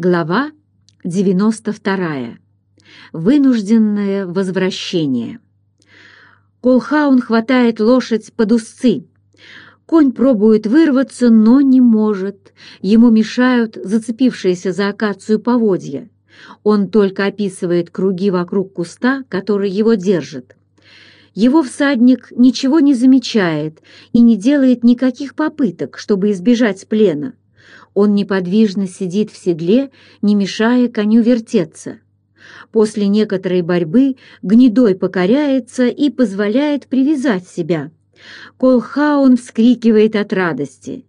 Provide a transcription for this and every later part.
Глава 92. Вынужденное возвращение. Колхаун хватает лошадь под узцы. Конь пробует вырваться, но не может. Ему мешают зацепившиеся за акацию поводья. Он только описывает круги вокруг куста, который его держит. Его всадник ничего не замечает и не делает никаких попыток, чтобы избежать плена. Он неподвижно сидит в седле, не мешая коню вертеться. После некоторой борьбы гнедой покоряется и позволяет привязать себя. Колхаун вскрикивает от радости.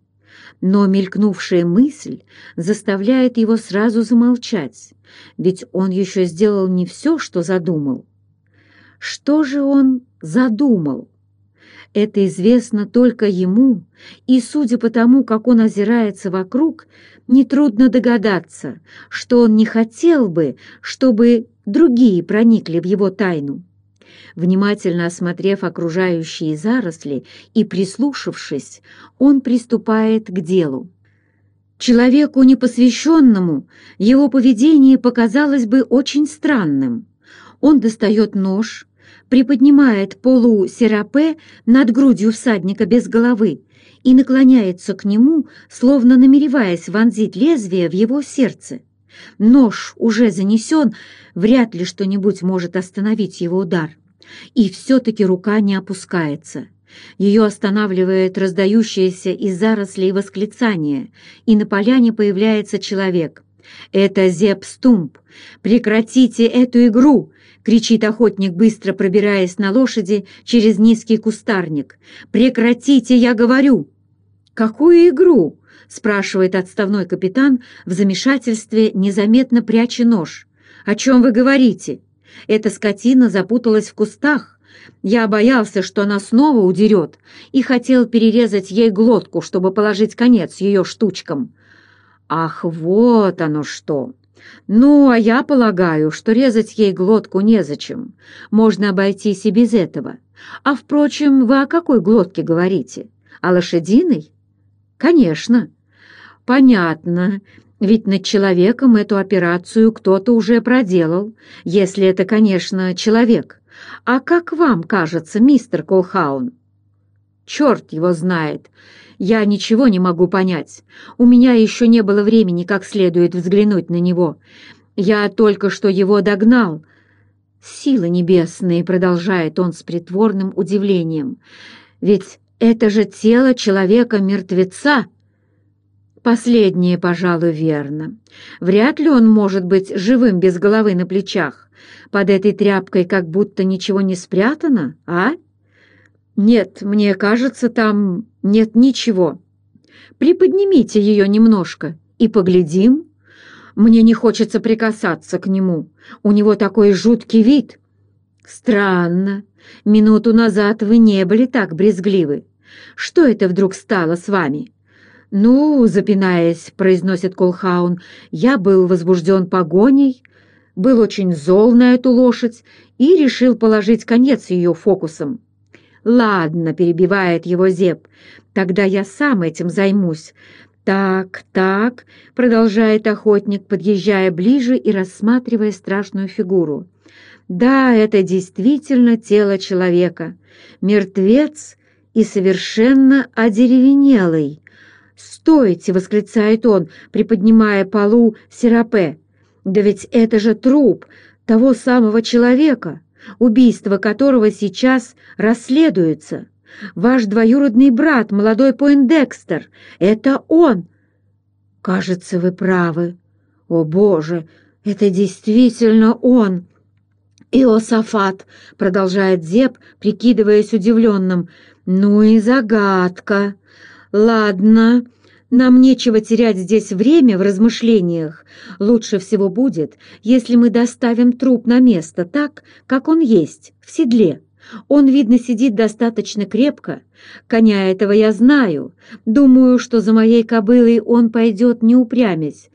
Но мелькнувшая мысль заставляет его сразу замолчать, ведь он еще сделал не все, что задумал. Что же он задумал? Это известно только ему, и, судя по тому, как он озирается вокруг, нетрудно догадаться, что он не хотел бы, чтобы другие проникли в его тайну. Внимательно осмотрев окружающие заросли и прислушавшись, он приступает к делу. Человеку непосвященному его поведение показалось бы очень странным. Он достает нож, приподнимает полу серапе над грудью всадника без головы и наклоняется к нему, словно намереваясь вонзить лезвие в его сердце. Нож уже занесен, вряд ли что-нибудь может остановить его удар. И все-таки рука не опускается. Ее останавливает раздающееся из зарослей восклицание, и на поляне появляется человек. «Это Зеп Стумп! Прекратите эту игру! — кричит охотник, быстро пробираясь на лошади через низкий кустарник. «Прекратите, я говорю!» «Какую игру?» — спрашивает отставной капитан в замешательстве, незаметно пряча нож. «О чем вы говорите? Эта скотина запуталась в кустах. Я боялся, что она снова удерет, и хотел перерезать ей глотку, чтобы положить конец ее штучкам». «Ах, вот оно что!» «Ну, а я полагаю, что резать ей глотку незачем. Можно обойтись и без этого. А, впрочем, вы о какой глотке говорите? О лошадиной?» «Конечно». «Понятно. Ведь над человеком эту операцию кто-то уже проделал, если это, конечно, человек. А как вам кажется, мистер Колхаун?» «Черт его знает. Я ничего не могу понять. У меня еще не было времени как следует взглянуть на него. Я только что его догнал. Силы небесные, продолжает он с притворным удивлением. Ведь это же тело человека-мертвеца. Последнее, пожалуй, верно. Вряд ли он может быть живым без головы на плечах. Под этой тряпкой как будто ничего не спрятано, а? «Нет, мне кажется, там нет ничего. Приподнимите ее немножко и поглядим. Мне не хочется прикасаться к нему. У него такой жуткий вид. Странно. Минуту назад вы не были так брезгливы. Что это вдруг стало с вами?» «Ну, запинаясь», — произносит Колхаун, — «я был возбужден погоней, был очень зол на эту лошадь и решил положить конец ее фокусам. «Ладно», — перебивает его Зеп, — «тогда я сам этим займусь». «Так, так», — продолжает охотник, подъезжая ближе и рассматривая страшную фигуру. «Да, это действительно тело человека. Мертвец и совершенно одеревенелый». «Стойте!» — восклицает он, приподнимая полу серапе. «Да ведь это же труп того самого человека!» Убийство которого сейчас расследуется. Ваш двоюродный брат, молодой Пойндекстер, это он. Кажется, вы правы. О, Боже, это действительно он. Иосафат, продолжает Зеб, прикидываясь удивленным. Ну и загадка. Ладно, нам нечего терять здесь время в размышлениях. Лучше всего будет, если мы доставим труп на место так, как он есть, в седле. Он, видно, сидит достаточно крепко. Коня этого я знаю. Думаю, что за моей кобылой он пойдет не упрямясь.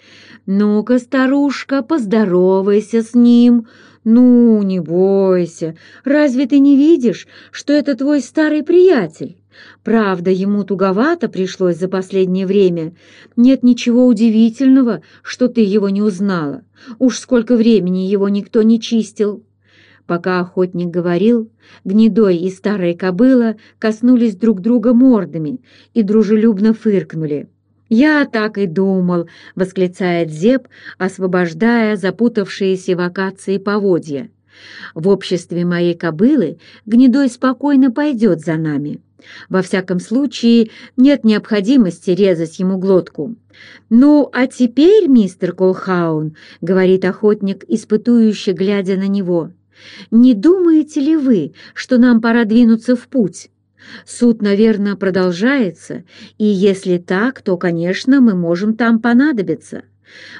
Ну-ка, старушка, поздоровайся с ним. «Ну, не бойся. Разве ты не видишь, что это твой старый приятель? Правда, ему туговато пришлось за последнее время. Нет ничего удивительного, что ты его не узнала. Уж сколько времени его никто не чистил». Пока охотник говорил, гнедой и старая кобыла коснулись друг друга мордами и дружелюбно фыркнули. «Я так и думал», — восклицает Зеб, освобождая запутавшиеся в акации поводья. «В обществе моей кобылы гнедой спокойно пойдет за нами. Во всяком случае, нет необходимости резать ему глотку». «Ну, а теперь, мистер Колхаун», — говорит охотник, испытующе глядя на него, — «не думаете ли вы, что нам пора двинуться в путь?» Суд, наверное, продолжается, и если так, то, конечно, мы можем там понадобиться.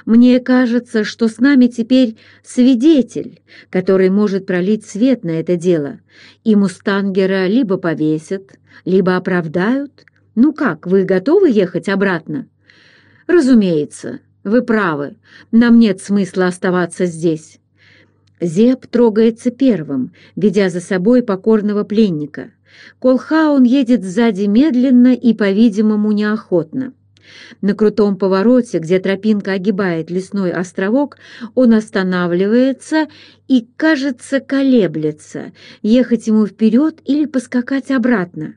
Мне кажется, что с нами теперь свидетель, который может пролить свет на это дело, и Мустангера либо повесят, либо оправдают. Ну как, вы готовы ехать обратно? Разумеется, вы правы, нам нет смысла оставаться здесь. Зеб трогается первым, ведя за собой покорного пленника. Колхаун едет сзади медленно и, по-видимому, неохотно. На крутом повороте, где тропинка огибает лесной островок, он останавливается и, кажется, колеблется, ехать ему вперед или поскакать обратно.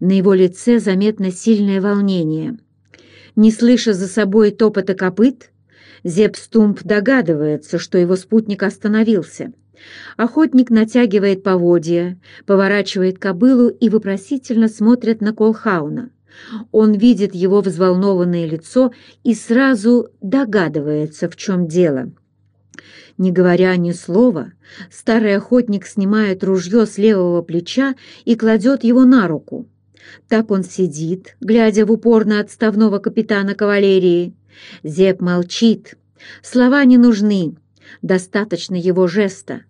На его лице заметно сильное волнение. Не слыша за собой топота копыт, Зепстумп догадывается, что его спутник остановился. Охотник натягивает поводья, поворачивает кобылу и вопросительно смотрит на Колхауна. Он видит его взволнованное лицо и сразу догадывается, в чем дело. Не говоря ни слова, старый охотник снимает ружье с левого плеча и кладет его на руку. Так он сидит, глядя в упор на отставного капитана кавалерии. Зеп молчит. Слова не нужны. Достаточно его жеста.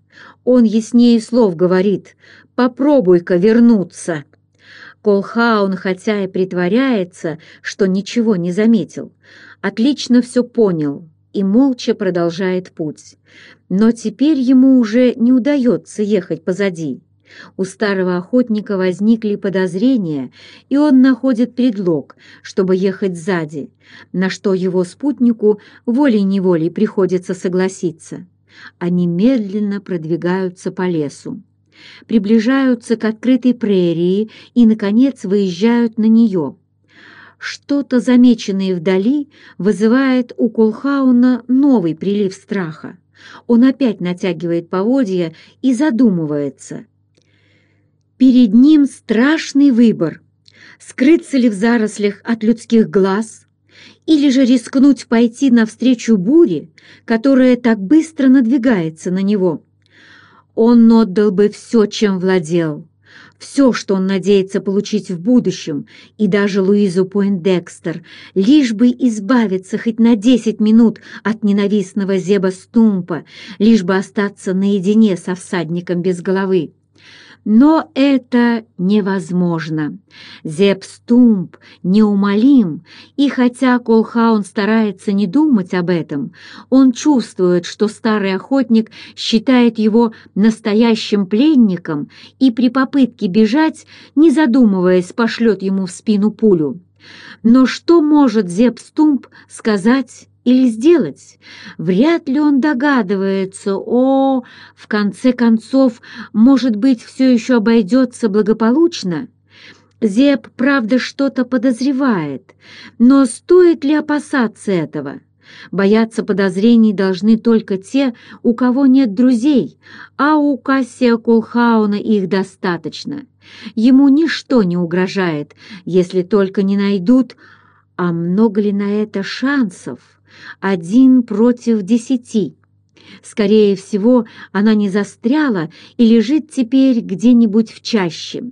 Он яснее слов говорит «попробуй-ка вернуться». Колхаун, хотя и притворяется, что ничего не заметил, отлично все понял и молча продолжает путь. Но теперь ему уже не удается ехать позади. У старого охотника возникли подозрения, и он находит предлог, чтобы ехать сзади, на что его спутнику волей-неволей приходится согласиться. Они медленно продвигаются по лесу, приближаются к открытой прерии и, наконец, выезжают на нее. Что-то, замеченное вдали, вызывает у Колхауна новый прилив страха. Он опять натягивает поводья и задумывается. Перед ним страшный выбор — скрыться ли в зарослях от людских глаз, или же рискнуть пойти навстречу буре, которая так быстро надвигается на него. Он отдал бы все, чем владел, все, что он надеется получить в будущем, и даже Луизу Пойндекстер, лишь бы избавиться хоть на десять минут от ненавистного Зеба Стумпа, лишь бы остаться наедине со всадником без головы. Но это невозможно. Зепстумп неумолим, и хотя Колхаун старается не думать об этом, он чувствует, что старый охотник считает его настоящим пленником и при попытке бежать, не задумываясь, пошлет ему в спину пулю. Но что может Зепстумп сказать или сделать. Вряд ли он догадывается, о, в конце концов, может быть, все еще обойдется благополучно. Зеб, правда, что-то подозревает, но стоит ли опасаться этого? Бояться подозрений должны только те, у кого нет друзей, а у Кассия Кулхауна их достаточно. Ему ничто не угрожает, если только не найдут, а много ли на это шансов? Один против десяти. Скорее всего, она не застряла и лежит теперь где-нибудь в чаще.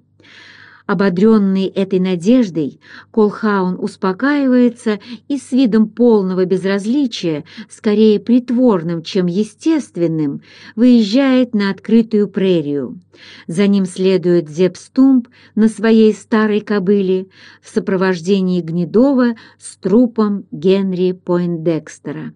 Ободренный этой надеждой, Колхаун успокаивается и с видом полного безразличия, скорее притворным, чем естественным, выезжает на открытую прерию. За ним следует Зепстумп на своей старой кобыле в сопровождении Гнедова с трупом Генри Пойндекстера.